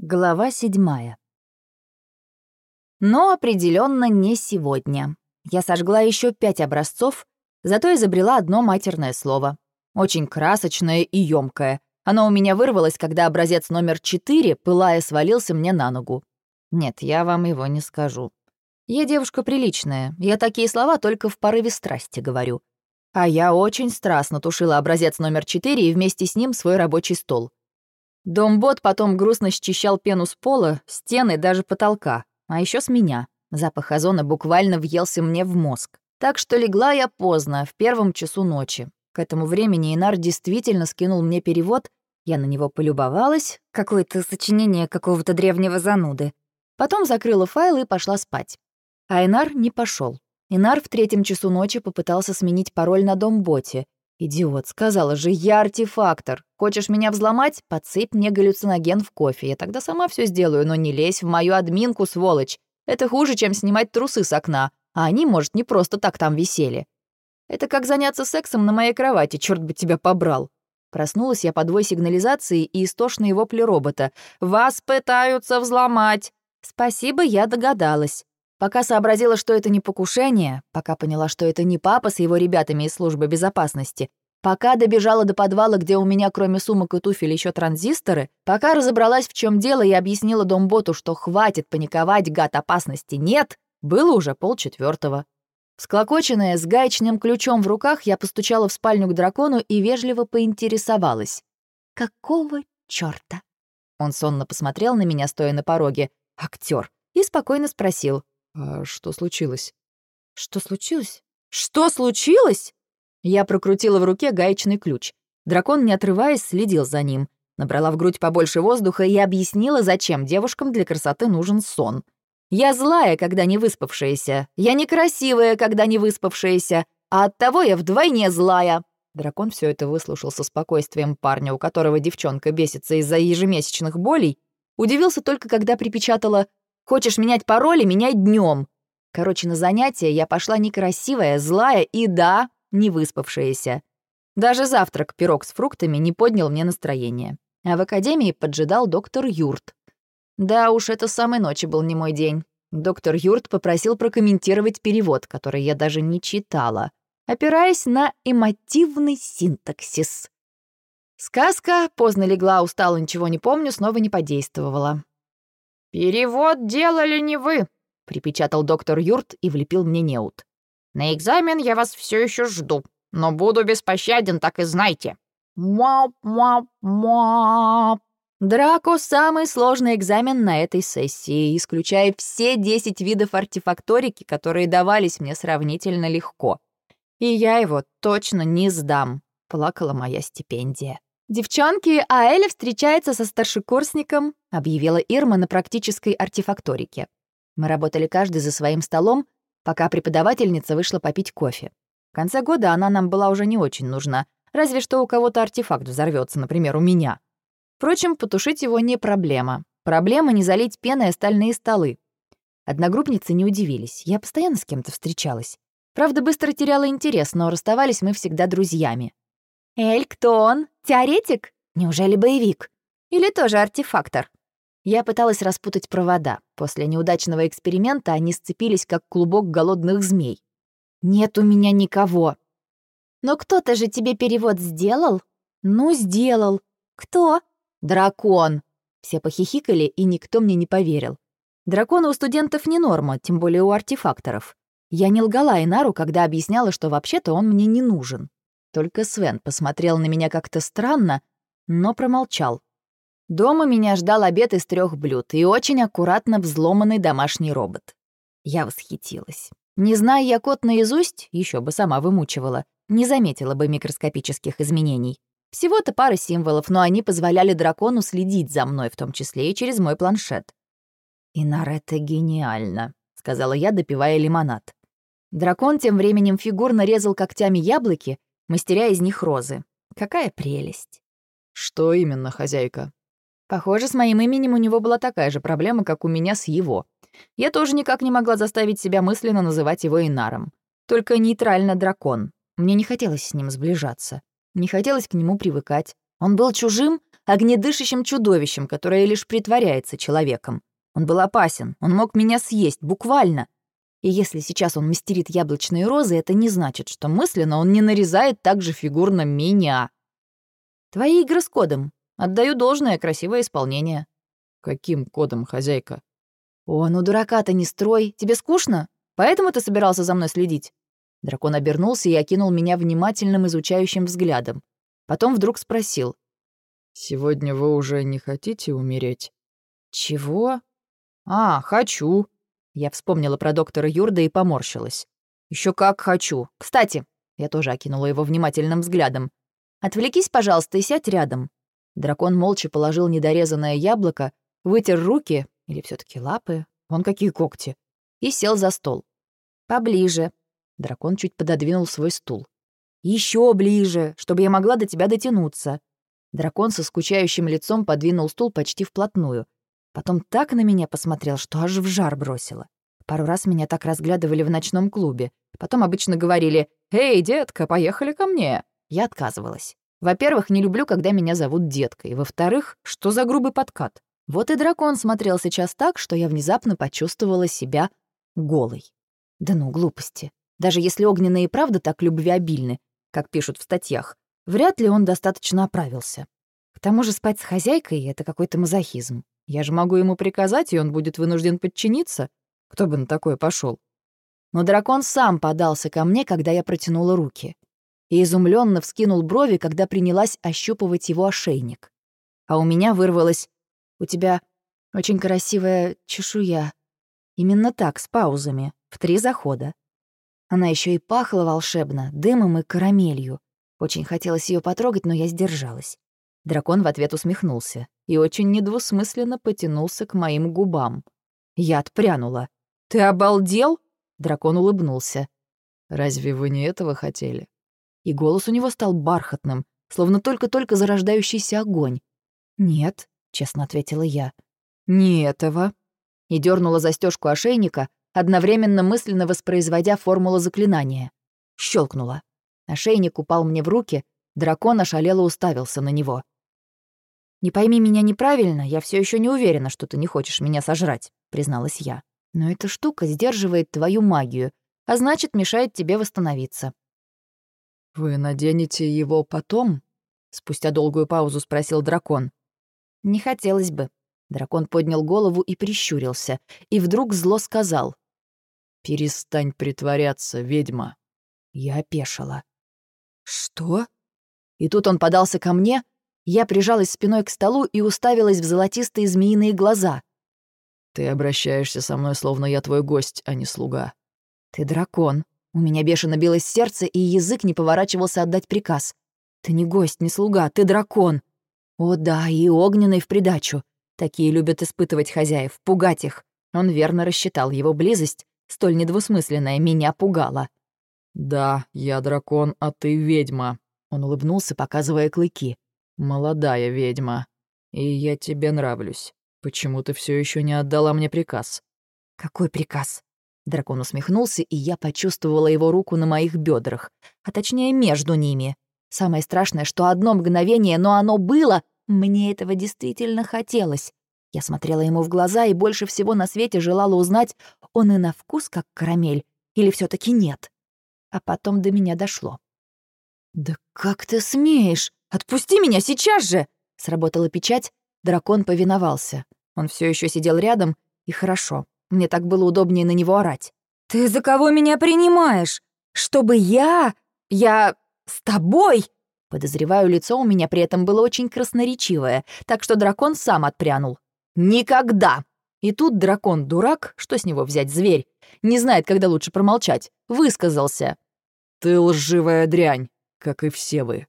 Глава седьмая. Но определенно не сегодня. Я сожгла еще пять образцов, зато изобрела одно матерное слово. Очень красочное и ёмкое. Оно у меня вырвалось, когда образец номер четыре, пылая, свалился мне на ногу. Нет, я вам его не скажу. Я девушка приличная, я такие слова только в порыве страсти говорю. А я очень страстно тушила образец номер четыре и вместе с ним свой рабочий стол. Домбот потом грустно счищал пену с пола, стены, даже потолка. А еще с меня. Запах озона буквально въелся мне в мозг. Так что легла я поздно, в первом часу ночи. К этому времени Инар действительно скинул мне перевод, я на него полюбовалась, какое-то сочинение какого-то древнего зануды. Потом закрыла файл и пошла спать. А Инар не пошел. Инар в третьем часу ночи попытался сменить пароль на Домботе, «Идиот, сказала же, я артефактор. Хочешь меня взломать? Подсыпь мне галлюциноген в кофе. Я тогда сама все сделаю, но не лезь в мою админку, сволочь. Это хуже, чем снимать трусы с окна. А они, может, не просто так там висели. Это как заняться сексом на моей кровати, черт бы тебя побрал». Проснулась я под вой сигнализации и истошные вопли робота. «Вас пытаются взломать!» «Спасибо, я догадалась». Пока сообразила, что это не покушение, пока поняла, что это не папа с его ребятами из службы безопасности, пока добежала до подвала, где у меня кроме сумок и туфель еще транзисторы, пока разобралась, в чем дело, и объяснила Домботу, что хватит паниковать, гад опасности нет, было уже полчетвертого. Всклокоченная, с гаечным ключом в руках, я постучала в спальню к дракону и вежливо поинтересовалась. «Какого чёрта?» Он сонно посмотрел на меня, стоя на пороге, актер, и спокойно спросил. «А что случилось?» «Что случилось? Что случилось?» Я прокрутила в руке гаечный ключ. Дракон, не отрываясь, следил за ним. Набрала в грудь побольше воздуха и объяснила, зачем девушкам для красоты нужен сон. «Я злая, когда не выспавшаяся. Я некрасивая, когда не выспавшаяся. А оттого я вдвойне злая». Дракон все это выслушал со спокойствием парня, у которого девчонка бесится из-за ежемесячных болей. Удивился только, когда припечатала Хочешь менять пароли, меняй днем. Короче, на занятия я пошла некрасивая, злая и, да, не выспавшаяся. Даже завтрак, пирог с фруктами, не поднял мне настроение. А в академии поджидал доктор Юрт. Да уж, это самой ночи был не мой день. Доктор Юрт попросил прокомментировать перевод, который я даже не читала, опираясь на эмотивный синтаксис. Сказка «Поздно легла, устала, ничего не помню» снова не подействовала. «Перевод делали не вы», — припечатал доктор Юрт и влепил мне неуд. «На экзамен я вас все еще жду, но буду беспощаден, так и знайте». Муап-муап-муап. Драко — самый сложный экзамен на этой сессии, исключая все 10 видов артефакторики, которые давались мне сравнительно легко. И я его точно не сдам, плакала моя стипендия. «Девчонки, а Эля встречается со старшекурсником», — объявила Ирма на практической артефакторике. Мы работали каждый за своим столом, пока преподавательница вышла попить кофе. В конце года она нам была уже не очень нужна, разве что у кого-то артефакт взорвется, например, у меня. Впрочем, потушить его не проблема. Проблема не залить пеной остальные столы. Одногруппницы не удивились, я постоянно с кем-то встречалась. Правда, быстро теряла интерес, но расставались мы всегда друзьями. «Эль, кто он? Теоретик? Неужели боевик? Или тоже артефактор?» Я пыталась распутать провода. После неудачного эксперимента они сцепились, как клубок голодных змей. «Нет у меня никого». «Но кто-то же тебе перевод сделал?» «Ну, сделал». «Кто?» «Дракон». Все похихикали, и никто мне не поверил. Драконы у студентов не норма, тем более у артефакторов. Я не лгала Инару, когда объясняла, что вообще-то он мне не нужен. Только Свен посмотрел на меня как-то странно, но промолчал. Дома меня ждал обед из трех блюд и очень аккуратно взломанный домашний робот. Я восхитилась. Не зная я код наизусть, еще бы сама вымучивала, не заметила бы микроскопических изменений. Всего-то пара символов, но они позволяли дракону следить за мной, в том числе и через мой планшет. «Инар, это гениально», — сказала я, допивая лимонад. Дракон тем временем фигурно резал когтями яблоки, мастеря из них розы. Какая прелесть. Что именно, хозяйка? Похоже, с моим именем у него была такая же проблема, как у меня с его. Я тоже никак не могла заставить себя мысленно называть его Инаром. Только нейтрально дракон. Мне не хотелось с ним сближаться. Не хотелось к нему привыкать. Он был чужим, огнедышащим чудовищем, которое лишь притворяется человеком. Он был опасен, он мог меня съесть, буквально. И если сейчас он мастерит яблочные розы, это не значит, что мысленно он не нарезает так же фигурно меня. Твои игры с кодом. Отдаю должное красивое исполнение. Каким кодом, хозяйка? О, ну дурака-то не строй. Тебе скучно? Поэтому ты собирался за мной следить? Дракон обернулся и окинул меня внимательным изучающим взглядом. Потом вдруг спросил. «Сегодня вы уже не хотите умереть?» «Чего?» «А, хочу». Я вспомнила про доктора Юрда и поморщилась. Еще как хочу. Кстати, я тоже окинула его внимательным взглядом. «Отвлекись, пожалуйста, и сядь рядом». Дракон молча положил недорезанное яблоко, вытер руки, или все таки лапы, вон какие когти, и сел за стол. «Поближе», Дракон чуть пододвинул свой стул. Еще ближе, чтобы я могла до тебя дотянуться». Дракон со скучающим лицом подвинул стул почти вплотную. Потом так на меня посмотрел, что аж в жар бросило. Пару раз меня так разглядывали в ночном клубе. Потом обычно говорили «Эй, детка, поехали ко мне». Я отказывалась. Во-первых, не люблю, когда меня зовут деткой. Во-вторых, что за грубый подкат? Вот и дракон смотрел сейчас так, что я внезапно почувствовала себя голой. Да ну, глупости. Даже если огненные и правда так любвеобильны, как пишут в статьях, вряд ли он достаточно оправился. К тому же спать с хозяйкой — это какой-то мазохизм. Я же могу ему приказать, и он будет вынужден подчиниться. Кто бы на такое пошел? Но дракон сам подался ко мне, когда я протянула руки. И изумленно вскинул брови, когда принялась ощупывать его ошейник. А у меня вырвалось «У тебя очень красивая чешуя». Именно так, с паузами, в три захода. Она еще и пахла волшебно, дымом и карамелью. Очень хотелось ее потрогать, но я сдержалась. Дракон в ответ усмехнулся и очень недвусмысленно потянулся к моим губам. Я отпрянула. «Ты обалдел?» Дракон улыбнулся. «Разве вы не этого хотели?» И голос у него стал бархатным, словно только-только зарождающийся огонь. «Нет», — честно ответила я. «Не этого». И дернула застежку ошейника, одновременно мысленно воспроизводя формулу заклинания. Щелкнула. Ошейник упал мне в руки, дракон ошалело уставился на него. «Не пойми меня неправильно, я все еще не уверена, что ты не хочешь меня сожрать», — призналась я. «Но эта штука сдерживает твою магию, а значит, мешает тебе восстановиться». «Вы наденете его потом?» — спустя долгую паузу спросил дракон. «Не хотелось бы». Дракон поднял голову и прищурился, и вдруг зло сказал. «Перестань притворяться, ведьма». Я опешила. «Что?» И тут он подался ко мне, я прижалась спиной к столу и уставилась в золотистые змеиные глаза. «Ты обращаешься со мной, словно я твой гость, а не слуга». «Ты дракон». У меня бешено билось сердце, и язык не поворачивался отдать приказ. «Ты не гость, не слуга, ты дракон». О да, и огненный в придачу. Такие любят испытывать хозяев, пугать их. Он верно рассчитал его близость, столь недвусмысленная, меня пугала. «Да, я дракон, а ты ведьма», — он улыбнулся, показывая клыки. «Молодая ведьма. И я тебе нравлюсь. Почему ты все еще не отдала мне приказ?» «Какой приказ?» Дракон усмехнулся, и я почувствовала его руку на моих бедрах, а точнее между ними. Самое страшное, что одно мгновение, но оно было, мне этого действительно хотелось. Я смотрела ему в глаза и больше всего на свете желала узнать, он и на вкус как карамель или все таки нет. А потом до меня дошло. «Да как ты смеешь? Отпусти меня сейчас же!» Сработала печать, дракон повиновался. Он все еще сидел рядом, и хорошо. Мне так было удобнее на него орать. «Ты за кого меня принимаешь? Чтобы я... Я... с тобой?» Подозреваю, лицо у меня при этом было очень красноречивое, так что дракон сам отпрянул. «Никогда!» И тут дракон дурак, что с него взять, зверь, не знает, когда лучше промолчать, высказался. «Ты лживая дрянь, как и все вы».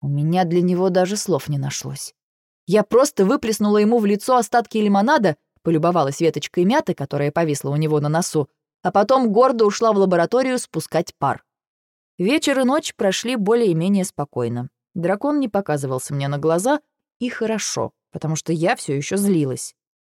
У меня для него даже слов не нашлось. Я просто выплеснула ему в лицо остатки лимонада, полюбовалась веточкой мяты, которая повисла у него на носу, а потом гордо ушла в лабораторию спускать пар. Вечер и ночь прошли более-менее спокойно. Дракон не показывался мне на глаза, и хорошо, потому что я все еще злилась.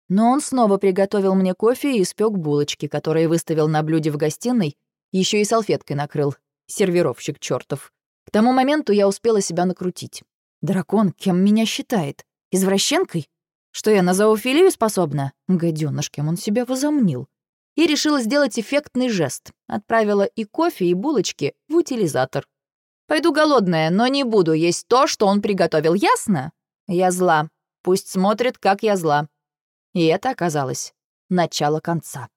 Но он снова приготовил мне кофе и испек булочки, которые выставил на блюде в гостиной, еще и салфеткой накрыл. Сервировщик чертов. К тому моменту я успела себя накрутить. Дракон кем меня считает? Извращенкой? Что я на зоофилию способна? Гадёныш, кем он себя возомнил. И решила сделать эффектный жест. Отправила и кофе, и булочки в утилизатор. Пойду голодная, но не буду есть то, что он приготовил, ясно? Я зла. Пусть смотрит, как я зла. И это оказалось начало конца.